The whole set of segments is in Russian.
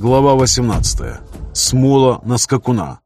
Глава 18. Смола на скакуна.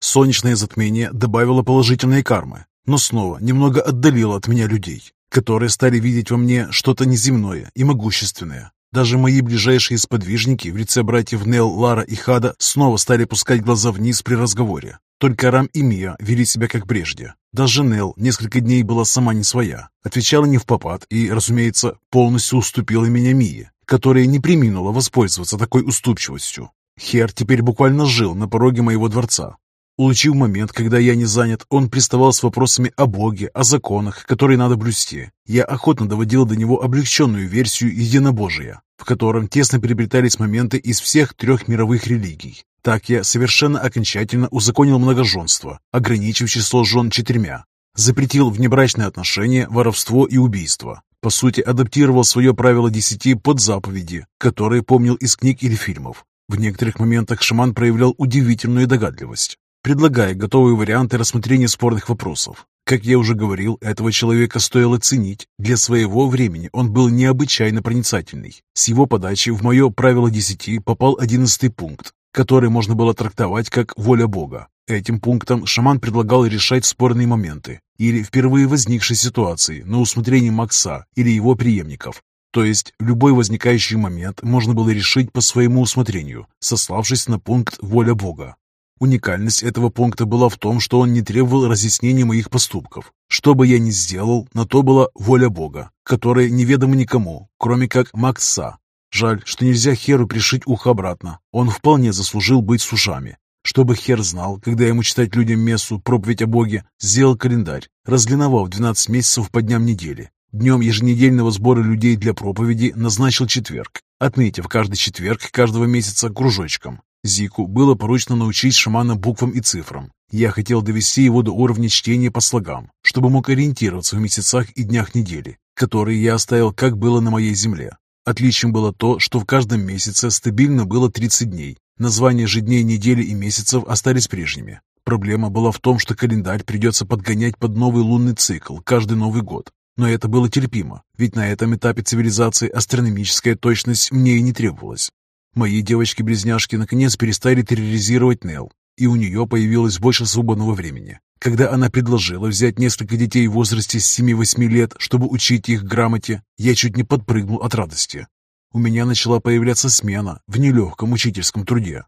Солнечное затмение добавило положительной кармы, но снова немного отдалило от меня людей, которые стали видеть во мне что-то неземное и могущественное. Даже мои ближайшие сподвижники в лице братьев Нел, Лара и Хада снова стали пускать глаза вниз при разговоре. Только Рам и Мия вели себя как прежде. Даже Нел несколько дней была сама не своя, отвечала не в попад и, разумеется, полностью уступила меня Мии, которая не приминула воспользоваться такой уступчивостью. Хер теперь буквально жил на пороге моего дворца. Улучив момент, когда я не занят, он приставал с вопросами о Боге, о законах, которые надо блюсти. Я охотно доводил до него облегченную версию единобожия, в котором тесно переплетались моменты из всех трех мировых религий. Так я совершенно окончательно узаконил многоженство, ограничив число жен четырьмя. Запретил внебрачные отношения, воровство и убийство. По сути, адаптировал свое правило десяти под заповеди, которые помнил из книг или фильмов. В некоторых моментах шаман проявлял удивительную догадливость, предлагая готовые варианты рассмотрения спорных вопросов. Как я уже говорил, этого человека стоило ценить. Для своего времени он был необычайно проницательный. С его подачи в мое правило десяти попал одиннадцатый пункт, который можно было трактовать как «воля Бога». Этим пунктом шаман предлагал решать спорные моменты или впервые возникшие ситуации на усмотрение Макса или его преемников. То есть любой возникающий момент можно было решить по своему усмотрению, сославшись на пункт «воля Бога». Уникальность этого пункта была в том, что он не требовал разъяснения моих поступков. Что бы я ни сделал, на то была воля Бога, которая неведома никому, кроме как Макса. Жаль, что нельзя Херу пришить ухо обратно. Он вполне заслужил быть с ушами. Чтобы Хер знал, когда ему читать людям мессу, проповедь о Боге, сделал календарь, разлиновав 12 месяцев по дням недели. Днем еженедельного сбора людей для проповеди назначил четверг, отметив каждый четверг каждого месяца кружочком. Зику было поручено научить шамана буквам и цифрам. Я хотел довести его до уровня чтения по слогам, чтобы мог ориентироваться в месяцах и днях недели, которые я оставил, как было на моей земле. Отличием было то, что в каждом месяце стабильно было 30 дней. Названия же дней недели и месяцев остались прежними. Проблема была в том, что календарь придется подгонять под новый лунный цикл каждый Новый год. Но это было терпимо, ведь на этом этапе цивилизации астрономическая точность мне и не требовалась. Мои девочки-близняшки наконец перестали терроризировать Нел, и у нее появилось больше свободного времени. Когда она предложила взять несколько детей в возрасте с 7-8 лет, чтобы учить их грамоте, я чуть не подпрыгнул от радости. У меня начала появляться смена в нелегком учительском труде.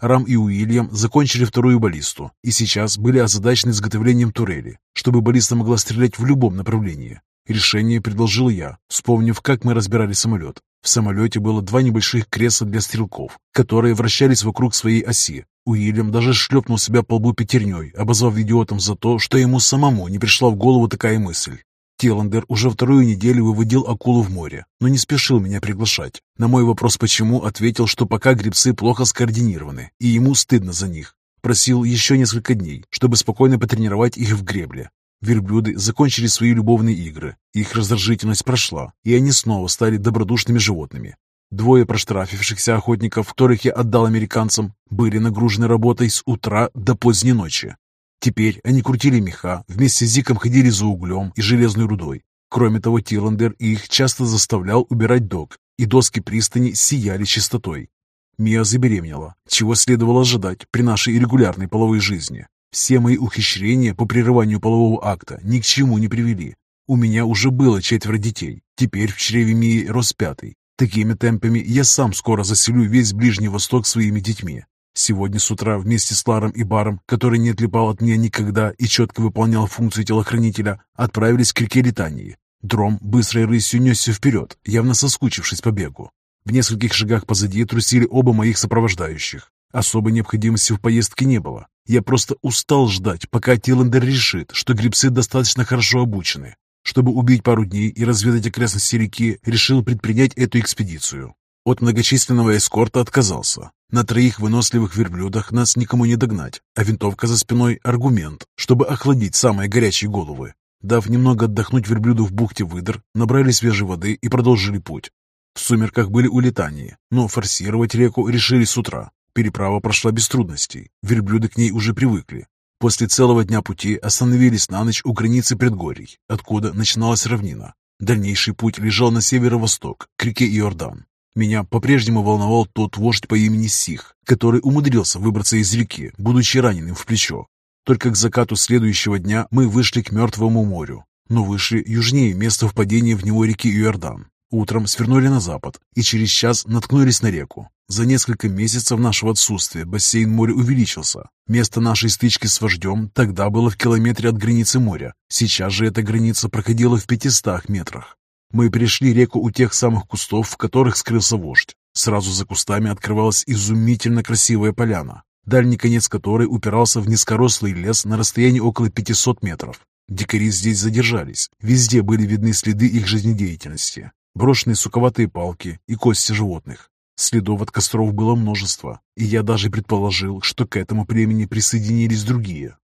Рам и Уильям закончили вторую баллисту и сейчас были озадачены изготовлением турели, чтобы баллиста могла стрелять в любом направлении. Решение предложил я, вспомнив, как мы разбирали самолет. В самолете было два небольших кресла для стрелков, которые вращались вокруг своей оси. Уильям даже шлепнул себя по лбу пятерней, обозвав идиотом за то, что ему самому не пришла в голову такая мысль. Тиландер уже вторую неделю выводил акулу в море, но не спешил меня приглашать. На мой вопрос «почему?» ответил, что пока грибцы плохо скоординированы, и ему стыдно за них. Просил еще несколько дней, чтобы спокойно потренировать их в гребле. Верблюды закончили свои любовные игры, их раздражительность прошла, и они снова стали добродушными животными. Двое проштрафившихся охотников, которых я отдал американцам, были нагружены работой с утра до поздней ночи. Теперь они крутили меха, вместе с Зиком ходили за углем и железной рудой. Кроме того, Тиландер их часто заставлял убирать док, и доски пристани сияли чистотой. Мия забеременела, чего следовало ожидать при нашей регулярной половой жизни. Все мои ухищрения по прерыванию полового акта ни к чему не привели. У меня уже было четверо детей, теперь в чреве Мии рос пятый. Такими темпами я сам скоро заселю весь Ближний Восток своими детьми. Сегодня с утра вместе с Ларом и Баром, который не отлипал от меня никогда и четко выполнял функцию телохранителя, отправились к реке Литании. Дром быстрой рысью несся вперед, явно соскучившись по бегу. В нескольких шагах позади трусили оба моих сопровождающих. Особой необходимости в поездке не было. Я просто устал ждать, пока Тиландер решит, что грибцы достаточно хорошо обучены. Чтобы убить пару дней и разведать окрестности реки, решил предпринять эту экспедицию. От многочисленного эскорта отказался. На троих выносливых верблюдах нас никому не догнать, а винтовка за спиной – аргумент, чтобы охладить самые горячие головы. Дав немного отдохнуть верблюду в бухте выдр, набрали свежей воды и продолжили путь. В сумерках были улетания, но форсировать реку решили с утра. Переправа прошла без трудностей, верблюды к ней уже привыкли. После целого дня пути остановились на ночь у границы предгорий, откуда начиналась равнина. Дальнейший путь лежал на северо-восток, к реке Иордан. Меня по-прежнему волновал тот вождь по имени Сих, который умудрился выбраться из реки, будучи раненым в плечо. Только к закату следующего дня мы вышли к Мертвому морю, но вышли южнее места впадения в него реки Иордан. Утром свернули на запад и через час наткнулись на реку. За несколько месяцев нашего отсутствия бассейн моря увеличился. Место нашей стычки с вождем тогда было в километре от границы моря. Сейчас же эта граница проходила в 500 метрах. Мы перешли реку у тех самых кустов, в которых скрылся вождь. Сразу за кустами открывалась изумительно красивая поляна, дальний конец которой упирался в низкорослый лес на расстоянии около 500 метров. Дикари здесь задержались. Везде были видны следы их жизнедеятельности брошенные суковатые палки и кости животных. Следов от костров было множество, и я даже предположил, что к этому племени присоединились другие.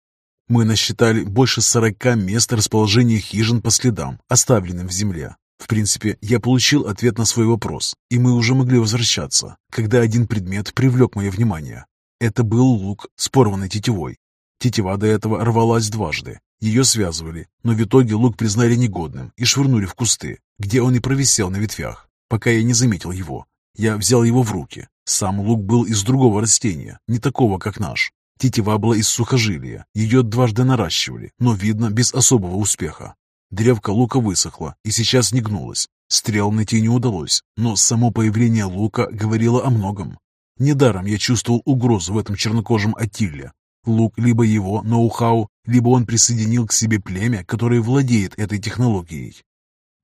Мы насчитали больше сорока мест расположения хижин по следам, оставленным в земле. В принципе, я получил ответ на свой вопрос, и мы уже могли возвращаться, когда один предмет привлек мое внимание. Это был лук с порванной тетивой. Тетива до этого рвалась дважды. Ее связывали, но в итоге лук признали негодным и швырнули в кусты, где он и провисел на ветвях, пока я не заметил его. Я взял его в руки. Сам лук был из другого растения, не такого, как наш. Тетива была из сухожилия, ее дважды наращивали, но, видно, без особого успеха. Древко лука высохло и сейчас не гнулось. Стрел найти не удалось, но само появление лука говорило о многом. Недаром я чувствовал угрозу в этом чернокожем Атилле. Лук либо его ноу-хау, либо он присоединил к себе племя, которое владеет этой технологией.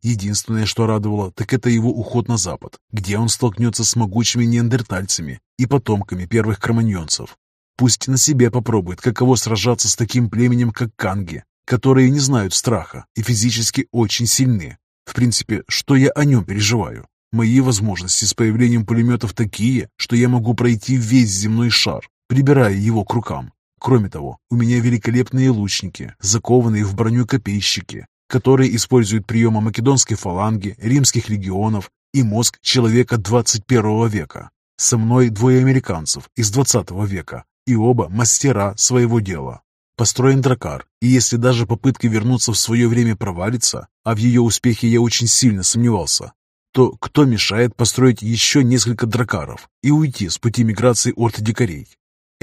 Единственное, что радовало, так это его уход на запад, где он столкнется с могучими неандертальцами и потомками первых кроманьонцев. Пусть на себе попробует, каково сражаться с таким племенем, как канги, которые не знают страха и физически очень сильны. В принципе, что я о нем переживаю? Мои возможности с появлением пулеметов такие, что я могу пройти весь земной шар, прибирая его к рукам. Кроме того, у меня великолепные лучники, закованные в броню копейщики, которые используют приемы македонской фаланги, римских легионов и мозг человека 21 века. Со мной двое американцев из 20 века, и оба мастера своего дела. Построен дракар, и если даже попытка вернуться в свое время провалится, а в ее успехе я очень сильно сомневался, то кто мешает построить еще несколько дракаров и уйти с пути миграции орд-дикарей?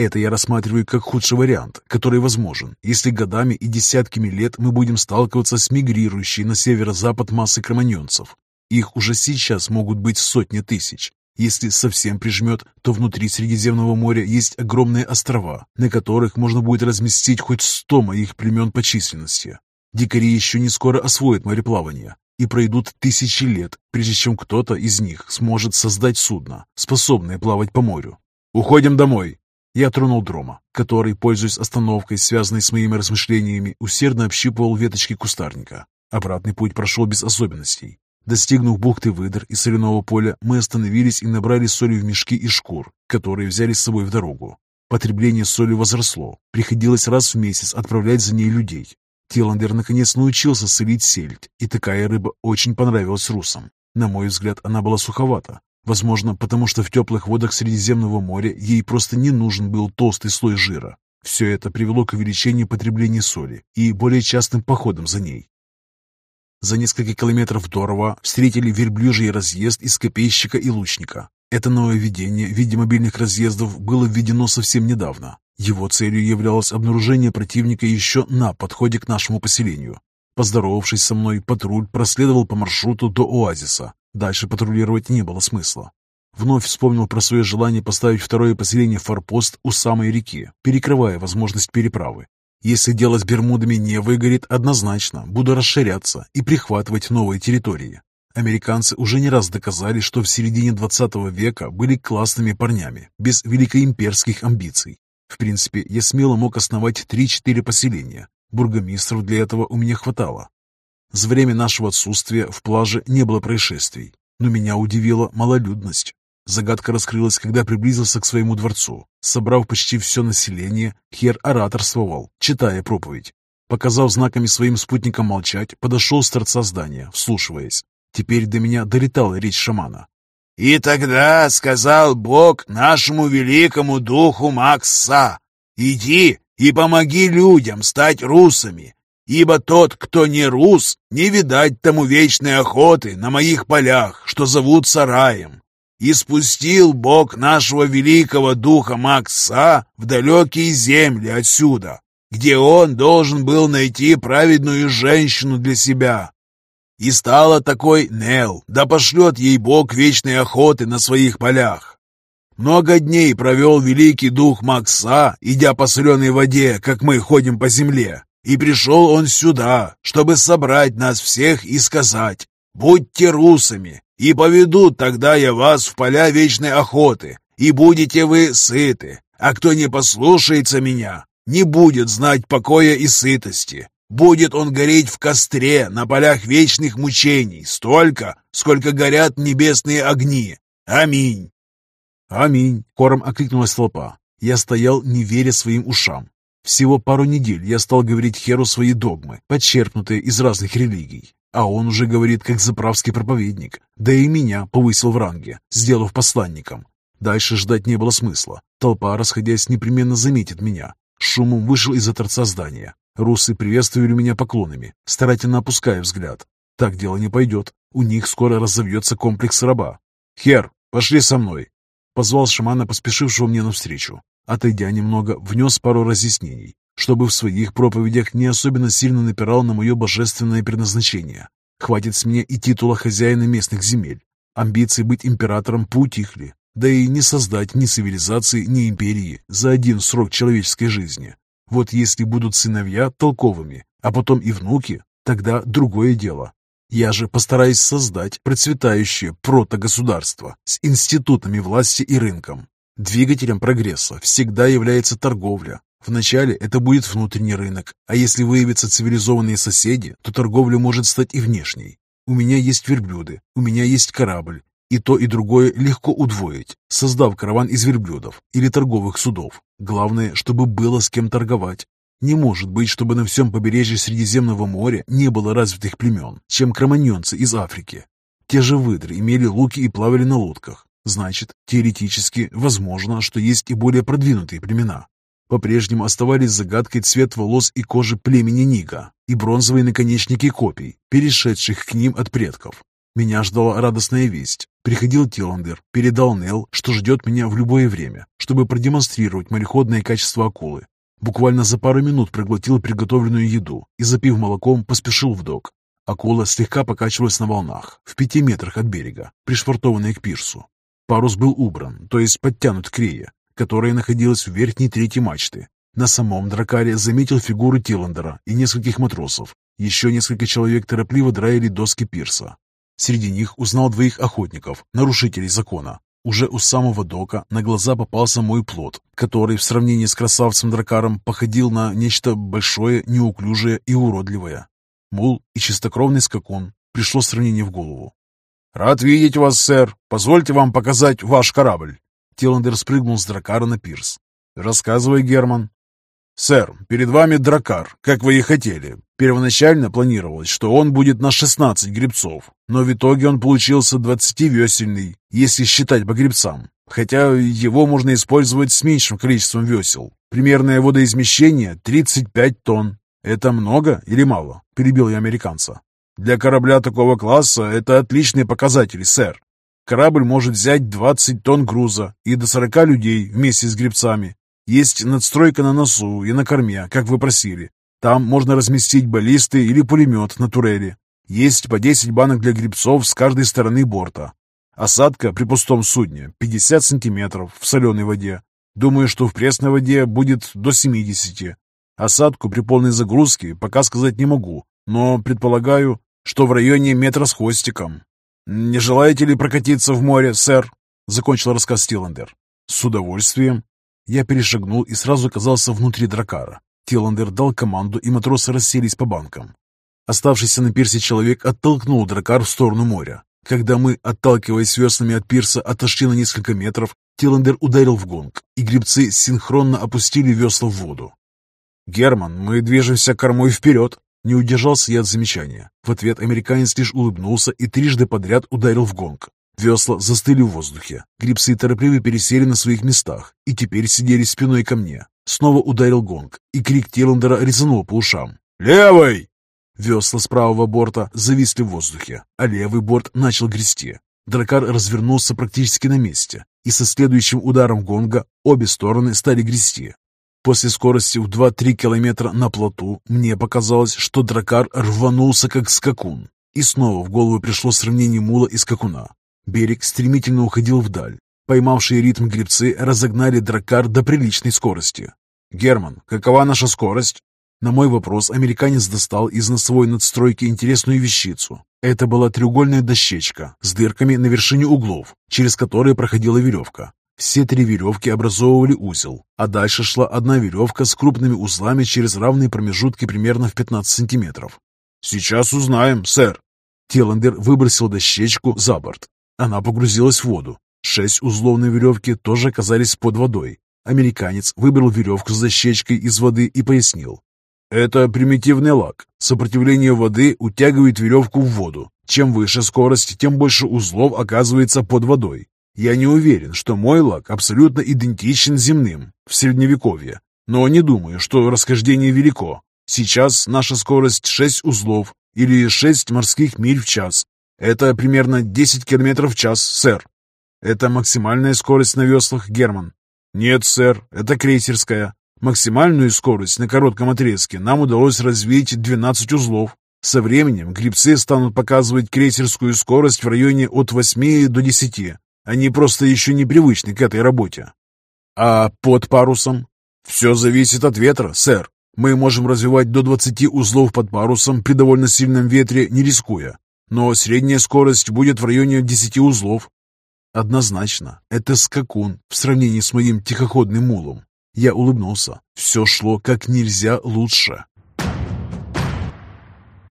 Это я рассматриваю как худший вариант, который возможен, если годами и десятками лет мы будем сталкиваться с мигрирующей на северо-запад массой кроманьонцев. Их уже сейчас могут быть сотни тысяч. Если совсем прижмет, то внутри Средиземного моря есть огромные острова, на которых можно будет разместить хоть сто моих племен по численности. Дикари еще не скоро освоят мореплавание, и пройдут тысячи лет, прежде чем кто-то из них сможет создать судно, способное плавать по морю. «Уходим домой!» Я тронул дрома, который, пользуясь остановкой, связанной с моими размышлениями, усердно общипывал веточки кустарника. Обратный путь прошел без особенностей. Достигнув бухты выдр и соляного поля, мы остановились и набрали соли в мешки и шкур, которые взяли с собой в дорогу. Потребление соли возросло. Приходилось раз в месяц отправлять за ней людей. Тиландер наконец научился солить сельдь, и такая рыба очень понравилась русам. На мой взгляд, она была суховата, Возможно, потому что в теплых водах Средиземного моря ей просто не нужен был толстый слой жира. Все это привело к увеличению потребления соли и более частым походам за ней. За несколько километров до рва встретили верблюжий разъезд из копейщика и лучника. Это нововведение в виде мобильных разъездов было введено совсем недавно. Его целью являлось обнаружение противника еще на подходе к нашему поселению. Поздоровавшись со мной, патруль проследовал по маршруту до оазиса, Дальше патрулировать не было смысла. Вновь вспомнил про свое желание поставить второе поселение форпост у самой реки, перекрывая возможность переправы. Если дело с Бермудами не выгорит, однозначно буду расширяться и прихватывать новые территории. Американцы уже не раз доказали, что в середине 20 века были классными парнями, без великоимперских амбиций. В принципе, я смело мог основать 3-4 поселения. Бургомистров для этого у меня хватало. За время нашего отсутствия в плаже не было происшествий, но меня удивила малолюдность. Загадка раскрылась, когда приблизился к своему дворцу. Собрав почти все население, Хер ораторствовал, читая проповедь. Показав знаками своим спутникам молчать, подошел с торца здания, вслушиваясь. Теперь до меня долетала речь шамана. «И тогда сказал Бог нашему великому духу Макса, иди и помоги людям стать русами, ибо тот, кто не рус, не видать тому вечной охоты на моих полях, что зовут сараем. И спустил Бог нашего великого духа Макса в далекие земли отсюда, где он должен был найти праведную женщину для себя. И стала такой Нел, да пошлет ей Бог вечной охоты на своих полях. Много дней провел великий дух Макса, идя по соленой воде, как мы ходим по земле. И пришел он сюда, чтобы собрать нас всех и сказать, «Будьте русами, и поведут тогда я вас в поля вечной охоты, и будете вы сыты, а кто не послушается меня, не будет знать покоя и сытости. Будет он гореть в костре на полях вечных мучений столько, сколько горят небесные огни. Аминь!» «Аминь!» — хором окликнулась толпа. Я стоял, не веря своим ушам. Всего пару недель я стал говорить Херу свои догмы, подчеркнутые из разных религий. А он уже говорит, как заправский проповедник. Да и меня повысил в ранге, сделав посланником. Дальше ждать не было смысла. Толпа, расходясь, непременно заметит меня. Шумом вышел из-за торца здания. Русы приветствовали меня поклонами, старательно опуская взгляд. Так дело не пойдет. У них скоро разовьется комплекс раба. «Хер, пошли со мной!» Позвал шамана, поспешившего мне навстречу. Отойдя немного, внес пару разъяснений, чтобы в своих проповедях не особенно сильно напирал на мое божественное предназначение. Хватит с меня и титула хозяина местных земель. Амбиции быть императором поутихли, да и не создать ни цивилизации, ни империи за один срок человеческой жизни. Вот если будут сыновья толковыми, а потом и внуки, тогда другое дело. Я же постараюсь создать процветающее протогосударство с институтами власти и рынком. Двигателем прогресса всегда является торговля. Вначале это будет внутренний рынок, а если выявятся цивилизованные соседи, то торговля может стать и внешней. У меня есть верблюды, у меня есть корабль, и то и другое легко удвоить, создав караван из верблюдов или торговых судов. Главное, чтобы было с кем торговать. Не может быть, чтобы на всем побережье Средиземного моря не было развитых племен, чем кроманьонцы из Африки. Те же выдры имели луки и плавали на лодках. Значит, теоретически возможно, что есть и более продвинутые племена. По-прежнему оставались загадкой цвет волос и кожи племени Нига и бронзовые наконечники копий, перешедших к ним от предков. Меня ждала радостная весть. Приходил Тиландер, передал Нел, что ждет меня в любое время, чтобы продемонстрировать мореходное качество акулы, Буквально за пару минут проглотил приготовленную еду и, запив молоком, поспешил в док. Акула слегка покачивалась на волнах, в пяти метрах от берега, пришвартованная к пирсу. Парус был убран, то есть подтянут к рее, которая находилась в верхней трети мачты. На самом дракаре заметил фигуру Тиландера и нескольких матросов. Еще несколько человек торопливо драили доски пирса. Среди них узнал двоих охотников, нарушителей закона, уже у самого дока на глаза попался мой плод, который в сравнении с красавцем-дракаром походил на нечто большое, неуклюжее и уродливое. Мул и чистокровный скакун. Пришло сравнение в голову. «Рад видеть вас, сэр. Позвольте вам показать ваш корабль». Тиландер спрыгнул с дракара на пирс. «Рассказывай, Герман». «Сэр, перед вами дракар, как вы и хотели. Первоначально планировалось, что он будет на 16 гребцов, но в итоге он получился 20-весельный, если считать по гребцам. Хотя его можно использовать с меньшим количеством весел. Примерное водоизмещение 35 тонн. Это много или мало? Перебил я американца. Для корабля такого класса это отличные показатели, сэр. Корабль может взять 20 тонн груза и до 40 людей вместе с гребцами. Есть надстройка на носу и на корме, как вы просили. Там можно разместить баллисты или пулемет на турели. Есть по 10 банок для грибцов с каждой стороны борта. Осадка при пустом судне 50 сантиметров в соленой воде. Думаю, что в пресной воде будет до 70. Осадку при полной загрузке пока сказать не могу, но предполагаю, что в районе метра с хвостиком. «Не желаете ли прокатиться в море, сэр?» — закончил рассказ Стиландер. «С удовольствием». Я перешагнул и сразу оказался внутри дракара. Тиландер дал команду, и матросы расселись по банкам. Оставшийся на пирсе человек оттолкнул дракар в сторону моря. Когда мы, отталкиваясь веслами от пирса, отошли на несколько метров, Тиландер ударил в гонг, и гребцы синхронно опустили весла в воду. «Герман, мы движемся кормой вперед!» Не удержался я от замечания. В ответ американец лишь улыбнулся и трижды подряд ударил в гонг. Весла застыли в воздухе. Грибцы торопливо пересели на своих местах и теперь сидели спиной ко мне. Снова ударил гонг, и крик Тиландера резанул по ушам. «Левый!» Весла с правого борта зависли в воздухе, а левый борт начал грести. Дракар развернулся практически на месте, и со следующим ударом гонга обе стороны стали грести. После скорости в 2-3 километра на плоту мне показалось, что дракар рванулся как скакун. И снова в голову пришло сравнение мула и скакуна. Берег стремительно уходил вдаль. Поймавшие ритм гребцы разогнали дракар до приличной скорости. «Герман, какова наша скорость?» На мой вопрос американец достал из носовой надстройки интересную вещицу. Это была треугольная дощечка с дырками на вершине углов, через которые проходила веревка. Все три веревки образовывали узел, а дальше шла одна веревка с крупными узлами через равные промежутки примерно в 15 сантиметров. «Сейчас узнаем, сэр». Тиландер выбросил дощечку за борт. Она погрузилась в воду. Шесть узлов на веревке тоже оказались под водой. Американец выбрал веревку с дощечкой из воды и пояснил. Это примитивный лак. Сопротивление воды утягивает веревку в воду. Чем выше скорость, тем больше узлов оказывается под водой. Я не уверен, что мой лак абсолютно идентичен земным в Средневековье, но не думаю, что расхождение велико. Сейчас наша скорость 6 узлов или 6 морских миль в час. Это примерно 10 километров в час, сэр. Это максимальная скорость на веслах, Герман? Нет, сэр, это крейсерская. Максимальную скорость на коротком отрезке нам удалось развить 12 узлов. Со временем грибцы станут показывать крейсерскую скорость в районе от 8 до 10. Они просто еще не привычны к этой работе. А под парусом? Все зависит от ветра, сэр. Мы можем развивать до 20 узлов под парусом при довольно сильном ветре, не рискуя. Но средняя скорость будет в районе 10 узлов. Однозначно, это скакун в сравнении с моим тихоходным мулом. Я улыбнулся. Все шло как нельзя лучше.